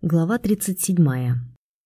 Глава 37.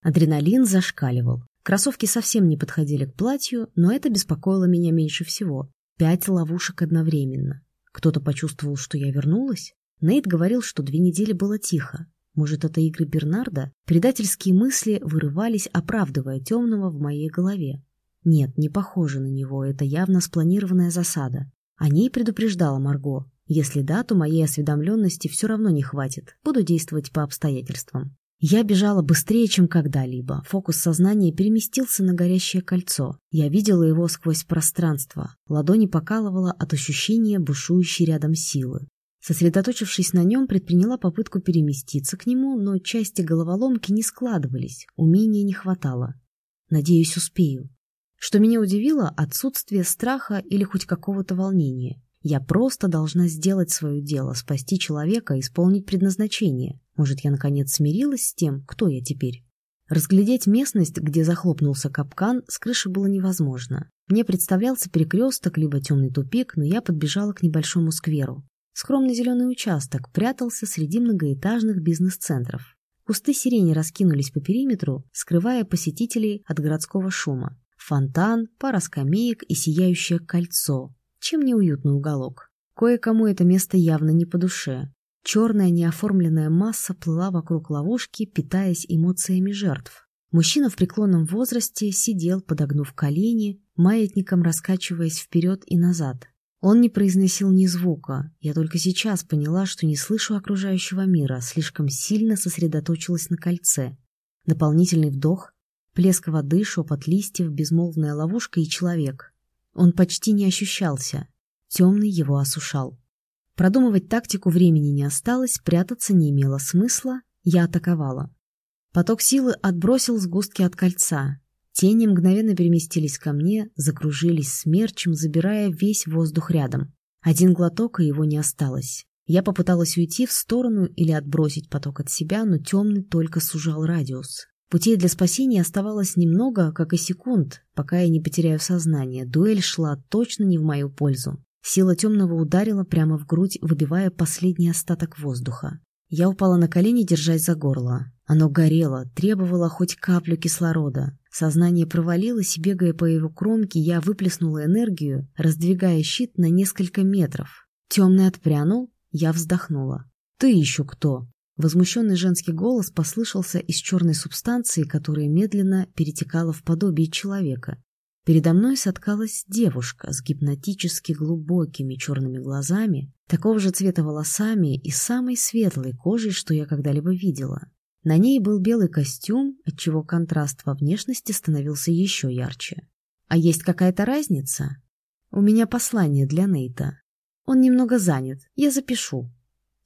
Адреналин зашкаливал. Кроссовки совсем не подходили к платью, но это беспокоило меня меньше всего. Пять ловушек одновременно. Кто-то почувствовал, что я вернулась? Нейт говорил, что две недели было тихо. Может, это игры Бернарда? Предательские мысли вырывались, оправдывая темного в моей голове. Нет, не похоже на него, это явно спланированная засада. О ней предупреждала Марго. Если да, то моей осведомленности все равно не хватит. Буду действовать по обстоятельствам. Я бежала быстрее, чем когда-либо. Фокус сознания переместился на горящее кольцо. Я видела его сквозь пространство. Ладони покалывала от ощущения бушующей рядом силы. Сосредоточившись на нем, предприняла попытку переместиться к нему, но части головоломки не складывались, умения не хватало. Надеюсь, успею. Что меня удивило – отсутствие страха или хоть какого-то волнения. Я просто должна сделать свое дело, спасти человека, исполнить предназначение. Может, я наконец смирилась с тем, кто я теперь? Разглядеть местность, где захлопнулся капкан, с крыши было невозможно. Мне представлялся перекресток, либо темный тупик, но я подбежала к небольшому скверу. Скромный зеленый участок прятался среди многоэтажных бизнес-центров. Кусты сирени раскинулись по периметру, скрывая посетителей от городского шума. Фонтан, пара скамеек и сияющее кольцо, чем неуютный уголок. Кое-кому это место явно не по душе. Черная неоформленная масса плыла вокруг ловушки, питаясь эмоциями жертв. Мужчина в преклонном возрасте сидел, подогнув колени, маятником раскачиваясь вперед и назад. Он не произносил ни звука. Я только сейчас поняла, что не слышу окружающего мира, слишком сильно сосредоточилась на кольце. Дополнительный вдох, плеск воды, шепот листьев, безмолвная ловушка и человек. Он почти не ощущался. Темный его осушал. Продумывать тактику времени не осталось, прятаться не имело смысла, я атаковала. Поток силы отбросил сгустки от кольца. Тени мгновенно переместились ко мне, закружились смерчем, забирая весь воздух рядом. Один глоток, и его не осталось. Я попыталась уйти в сторону или отбросить поток от себя, но темный только сужал радиус. Путей для спасения оставалось немного, как и секунд, пока я не потеряю сознание. Дуэль шла точно не в мою пользу. Сила темного ударила прямо в грудь, выбивая последний остаток воздуха. Я упала на колени, держась за горло. Оно горело, требовало хоть каплю кислорода. Сознание провалилось, и, бегая по его кромке, я выплеснула энергию, раздвигая щит на несколько метров. Темный отпрянул, я вздохнула. «Ты еще кто?» Возмущенный женский голос послышался из черной субстанции, которая медленно перетекала в подобие человека. Передо мной соткалась девушка с гипнотически глубокими черными глазами, такого же цвета волосами и самой светлой кожей, что я когда-либо видела. На ней был белый костюм, отчего контраст во внешности становился еще ярче. А есть какая-то разница? У меня послание для Нейта. Он немного занят, я запишу.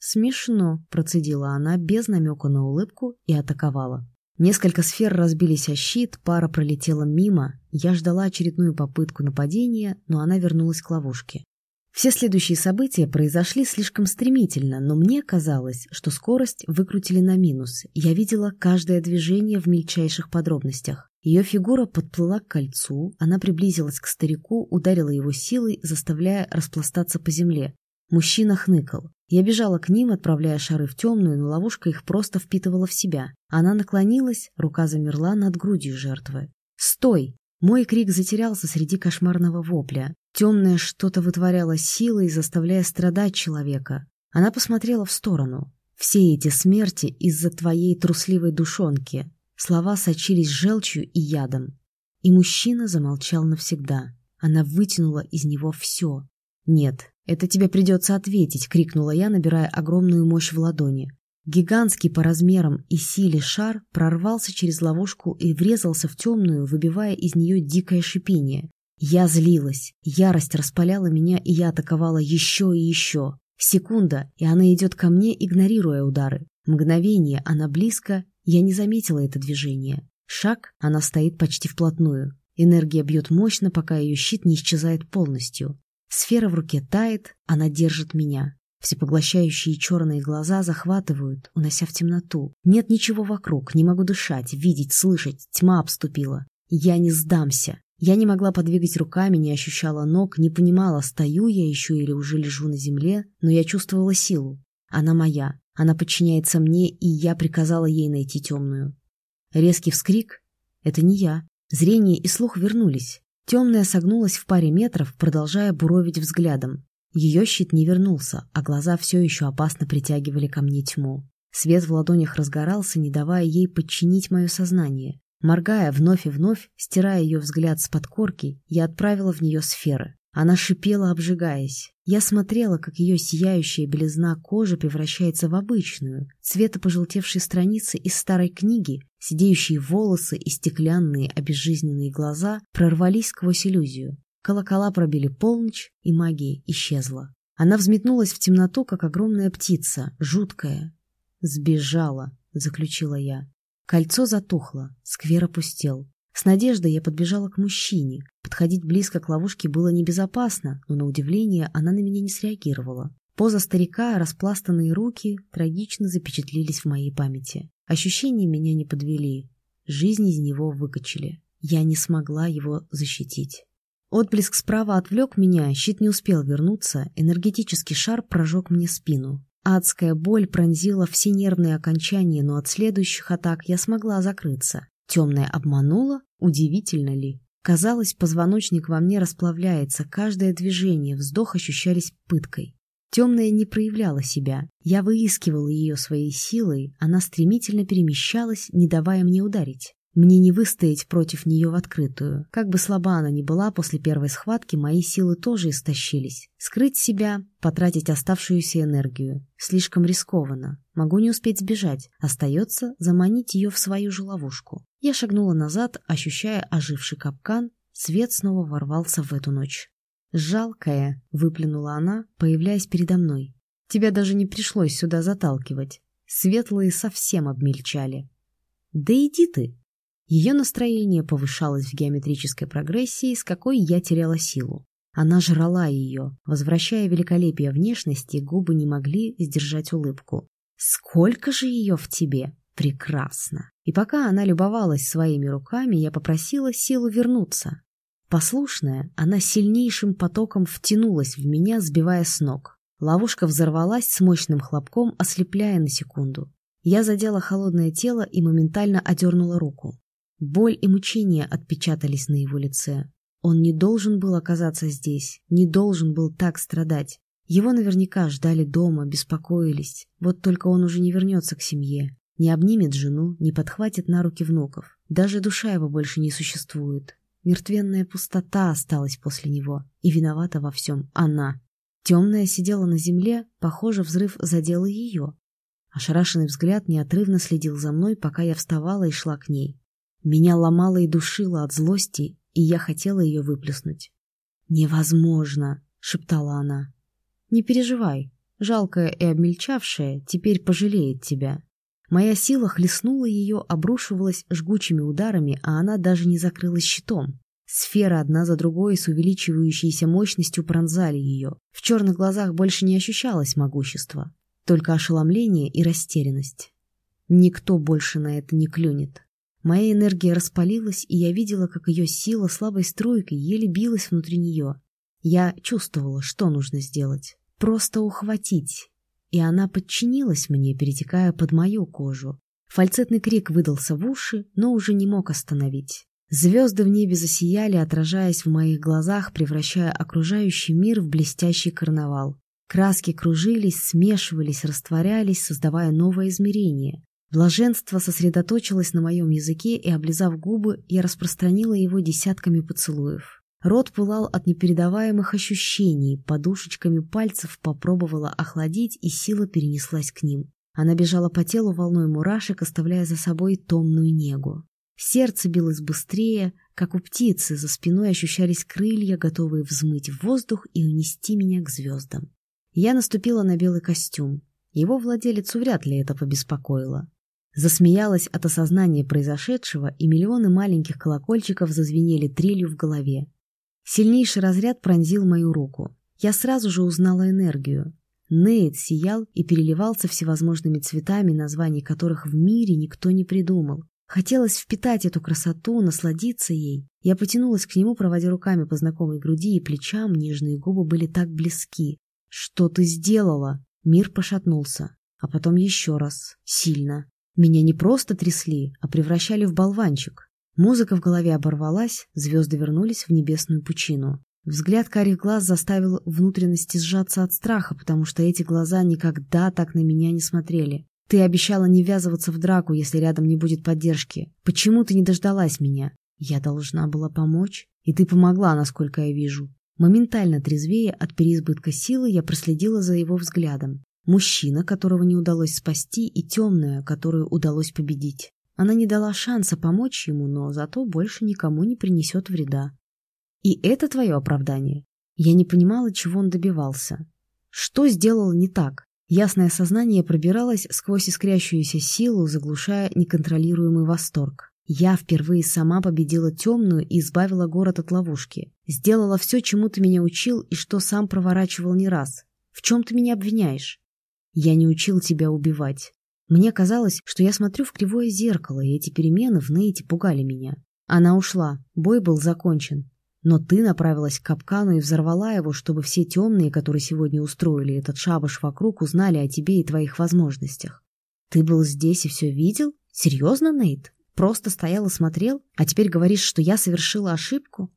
«Смешно», — процедила она без намека на улыбку и атаковала. Несколько сфер разбились о щит, пара пролетела мимо. Я ждала очередную попытку нападения, но она вернулась к ловушке. Все следующие события произошли слишком стремительно, но мне казалось, что скорость выкрутили на минус. Я видела каждое движение в мельчайших подробностях. Ее фигура подплыла к кольцу, она приблизилась к старику, ударила его силой, заставляя распластаться по земле. Мужчина хныкал. Я бежала к ним, отправляя шары в темную, но ловушка их просто впитывала в себя. Она наклонилась, рука замерла над грудью жертвы. «Стой!» Мой крик затерялся среди кошмарного вопля. Темное что-то вытворяло силой, заставляя страдать человека. Она посмотрела в сторону. «Все эти смерти из-за твоей трусливой душонки». Слова сочились желчью и ядом. И мужчина замолчал навсегда. Она вытянула из него все. Нет, «Это тебе придется ответить!» — крикнула я, набирая огромную мощь в ладони. Гигантский по размерам и силе шар прорвался через ловушку и врезался в темную, выбивая из нее дикое шипение. Я злилась, ярость распаляла меня, и я атаковала еще и еще. Секунда, и она идет ко мне, игнорируя удары. Мгновение, она близко, я не заметила это движение. Шаг, она стоит почти вплотную. Энергия бьет мощно, пока ее щит не исчезает полностью. Сфера в руке тает, она держит меня. Всепоглощающие черные глаза захватывают, унося в темноту. Нет ничего вокруг, не могу дышать, видеть, слышать. Тьма обступила. Я не сдамся. Я не могла подвигать руками, не ощущала ног, не понимала, стою я еще или уже лежу на земле, но я чувствовала силу. Она моя. Она подчиняется мне, и я приказала ей найти темную. Резкий вскрик — это не я. Зрение и слух вернулись. Темная согнулась в паре метров, продолжая буровить взглядом. Ее щит не вернулся, а глаза все еще опасно притягивали ко мне тьму. Свет в ладонях разгорался, не давая ей подчинить мое сознание. Моргая вновь и вновь, стирая ее взгляд с подкорки, я отправила в нее сферы. Она шипела, обжигаясь. Я смотрела, как ее сияющая белизна кожи превращается в обычную, цвета пожелтевшей страницы из старой книги, сидеющие волосы и стеклянные обезжизненные глаза прорвались сквозь иллюзию. Колокола пробили полночь, и магия исчезла. Она взметнулась в темноту, как огромная птица, жуткая. «Сбежала», — заключила я. Кольцо затухло, сквер опустел. С надеждой я подбежала к мужчине. Подходить близко к ловушке было небезопасно, но на удивление она на меня не среагировала. Поза старика, распластанные руки трагично запечатлелись в моей памяти. Ощущения меня не подвели. Жизнь из него выкачали. Я не смогла его защитить. Отблеск справа отвлек меня, щит не успел вернуться, энергетический шар прожег мне спину. Адская боль пронзила все нервные окончания, но от следующих атак я смогла закрыться. Темная обманула? Удивительно ли? Казалось, позвоночник во мне расплавляется, каждое движение, вздох ощущались пыткой. Темная не проявляла себя. Я выискивала ее своей силой, она стремительно перемещалась, не давая мне ударить. Мне не выстоять против нее в открытую. Как бы слаба она ни была, после первой схватки мои силы тоже истощились. Скрыть себя, потратить оставшуюся энергию. Слишком рискованно. Могу не успеть сбежать. Остается заманить ее в свою же ловушку. Я шагнула назад, ощущая оживший капкан. Свет снова ворвался в эту ночь. «Жалкая», — выплюнула она, появляясь передо мной. «Тебя даже не пришлось сюда заталкивать. Светлые совсем обмельчали». «Да иди ты!» Ее настроение повышалось в геометрической прогрессии, с какой я теряла силу. Она жрала ее, возвращая великолепие внешности, губы не могли сдержать улыбку. «Сколько же ее в тебе!» Прекрасно. И пока она любовалась своими руками, я попросила силу вернуться. Послушная, она сильнейшим потоком втянулась в меня, сбивая с ног. Ловушка взорвалась с мощным хлопком, ослепляя на секунду. Я задела холодное тело и моментально одернула руку. Боль и мучения отпечатались на его лице. Он не должен был оказаться здесь, не должен был так страдать. Его наверняка ждали дома, беспокоились. Вот только он уже не вернется к семье, не обнимет жену, не подхватит на руки внуков. Даже душа его больше не существует. Мертвенная пустота осталась после него, и виновата во всем она. Темная сидела на земле, похоже, взрыв задел ее. Ошарашенный взгляд неотрывно следил за мной, пока я вставала и шла к ней. Меня ломало и душило от злости, и я хотела ее выплеснуть. «Невозможно!» — шептала она. «Не переживай, жалкая и обмельчавшая теперь пожалеет тебя». Моя сила хлестнула ее, обрушивалась жгучими ударами, а она даже не закрылась щитом. Сферы одна за другой с увеличивающейся мощностью пронзали ее. В черных глазах больше не ощущалось могущества, только ошеломление и растерянность. Никто больше на это не клюнет. Моя энергия распалилась, и я видела, как ее сила слабой струйкой еле билась внутри нее. Я чувствовала, что нужно сделать. Просто ухватить. И она подчинилась мне, перетекая под мою кожу. Фальцетный крик выдался в уши, но уже не мог остановить. Звезды в небе засияли, отражаясь в моих глазах, превращая окружающий мир в блестящий карнавал. Краски кружились, смешивались, растворялись, создавая новое измерение. Блаженство сосредоточилось на моем языке, и, облизав губы, я распространила его десятками поцелуев. Рот пылал от непередаваемых ощущений, подушечками пальцев попробовала охладить, и сила перенеслась к ним. Она бежала по телу волной мурашек, оставляя за собой томную негу. Сердце билось быстрее, как у птицы, за спиной ощущались крылья, готовые взмыть в воздух и унести меня к звездам. Я наступила на белый костюм. Его владелицу вряд ли это побеспокоило. Засмеялась от осознания произошедшего, и миллионы маленьких колокольчиков зазвенели трелью в голове. Сильнейший разряд пронзил мою руку. Я сразу же узнала энергию. Нейт сиял и переливался всевозможными цветами, названий которых в мире никто не придумал. Хотелось впитать эту красоту, насладиться ей. Я потянулась к нему, проводя руками по знакомой груди и плечам, нежные губы были так близки. «Что ты сделала?» Мир пошатнулся. а потом еще раз, сильно. Меня не просто трясли, а превращали в болванчик. Музыка в голове оборвалась, звезды вернулись в небесную пучину. Взгляд карих глаз заставил внутренности сжаться от страха, потому что эти глаза никогда так на меня не смотрели. Ты обещала не ввязываться в драку, если рядом не будет поддержки. Почему ты не дождалась меня? Я должна была помочь, и ты помогла, насколько я вижу. Моментально трезвее от переизбытка силы я проследила за его взглядом. Мужчина, которого не удалось спасти, и темная, которую удалось победить. Она не дала шанса помочь ему, но зато больше никому не принесет вреда. И это твое оправдание? Я не понимала, чего он добивался. Что сделал не так? Ясное сознание пробиралось сквозь искрящуюся силу, заглушая неконтролируемый восторг. Я впервые сама победила темную и избавила город от ловушки. Сделала все, чему ты меня учил и что сам проворачивал не раз. В чем ты меня обвиняешь? Я не учил тебя убивать. Мне казалось, что я смотрю в кривое зеркало, и эти перемены в Нейте пугали меня. Она ушла, бой был закончен. Но ты направилась к капкану и взорвала его, чтобы все темные, которые сегодня устроили этот шабаш вокруг, узнали о тебе и твоих возможностях. Ты был здесь и все видел? Серьезно, Нейт? Просто стоял и смотрел? А теперь говоришь, что я совершила ошибку?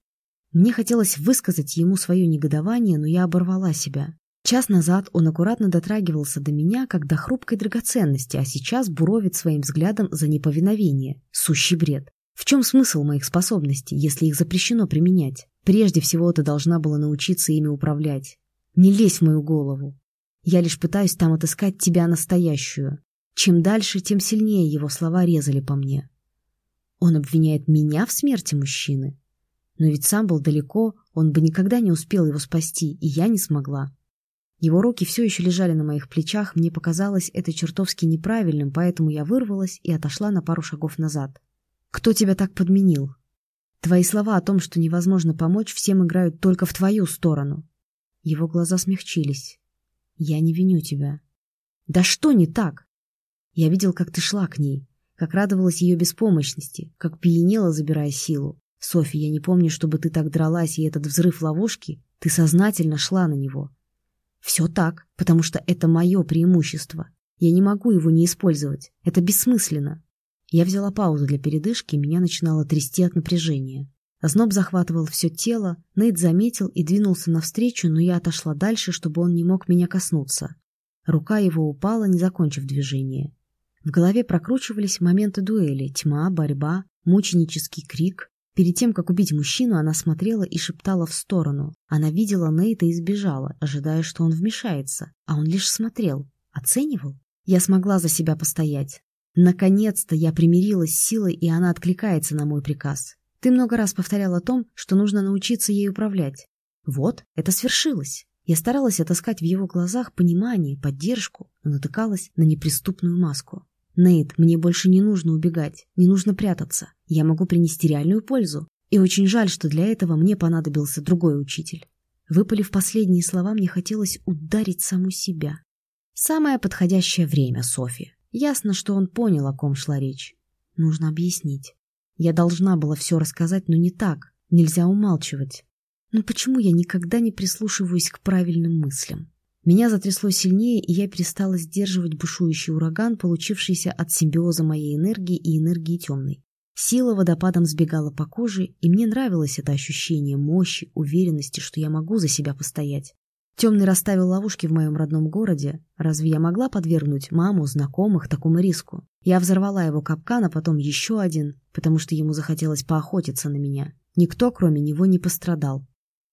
Мне хотелось высказать ему свое негодование, но я оборвала себя. Час назад он аккуратно дотрагивался до меня, как до хрупкой драгоценности, а сейчас буровит своим взглядом за неповиновение. Сущий бред. В чем смысл моих способностей, если их запрещено применять? Прежде всего ты должна была научиться ими управлять. Не лезь в мою голову. Я лишь пытаюсь там отыскать тебя настоящую. Чем дальше, тем сильнее его слова резали по мне. Он обвиняет меня в смерти мужчины. Но ведь сам был далеко, он бы никогда не успел его спасти, и я не смогла. Его руки все еще лежали на моих плечах, мне показалось это чертовски неправильным, поэтому я вырвалась и отошла на пару шагов назад. Кто тебя так подменил? Твои слова о том, что невозможно помочь, всем играют только в твою сторону. Его глаза смягчились. Я не виню тебя. Да что не так? Я видел, как ты шла к ней, как радовалась ее беспомощности, как пьянела, забирая силу. Софья, я не помню, чтобы ты так дралась, и этот взрыв ловушки, ты сознательно шла на него. Все так, потому что это мое преимущество. Я не могу его не использовать. Это бессмысленно. Я взяла паузу для передышки, и меня начинало трясти от напряжения. Озноб захватывал все тело, Нейт заметил и двинулся навстречу, но я отошла дальше, чтобы он не мог меня коснуться. Рука его упала, не закончив движение. В голове прокручивались моменты дуэли, тьма, борьба, мученический крик. Перед тем, как убить мужчину, она смотрела и шептала в сторону. Она видела Нейта и сбежала, ожидая, что он вмешается. А он лишь смотрел, оценивал. Я смогла за себя постоять. Наконец-то я примирилась с силой, и она откликается на мой приказ. Ты много раз повторял о том, что нужно научиться ей управлять. Вот, это свершилось. Я старалась отыскать в его глазах понимание, поддержку, но натыкалась на неприступную маску. «Нейт, мне больше не нужно убегать, не нужно прятаться. Я могу принести реальную пользу. И очень жаль, что для этого мне понадобился другой учитель». Выпалив последние слова, мне хотелось ударить саму себя. «Самое подходящее время, Софи. Ясно, что он понял, о ком шла речь. Нужно объяснить. Я должна была все рассказать, но не так. Нельзя умалчивать. Но почему я никогда не прислушиваюсь к правильным мыслям? Меня затрясло сильнее, и я перестала сдерживать бушующий ураган, получившийся от симбиоза моей энергии и энергии темной. Сила водопадом сбегала по коже, и мне нравилось это ощущение мощи, уверенности, что я могу за себя постоять. Темный расставил ловушки в моем родном городе. Разве я могла подвергнуть маму, знакомых такому риску? Я взорвала его капкан, а потом еще один, потому что ему захотелось поохотиться на меня. Никто, кроме него, не пострадал.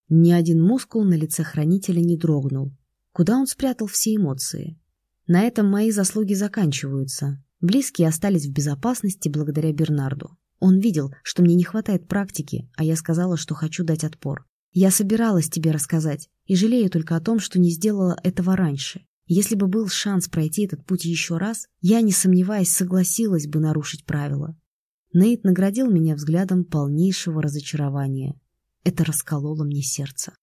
Ни один мускул на лице хранителя не дрогнул. Куда он спрятал все эмоции? На этом мои заслуги заканчиваются. Близкие остались в безопасности благодаря Бернарду. Он видел, что мне не хватает практики, а я сказала, что хочу дать отпор. Я собиралась тебе рассказать, и жалею только о том, что не сделала этого раньше. Если бы был шанс пройти этот путь еще раз, я, не сомневаясь, согласилась бы нарушить правила. Нейт наградил меня взглядом полнейшего разочарования. Это раскололо мне сердце.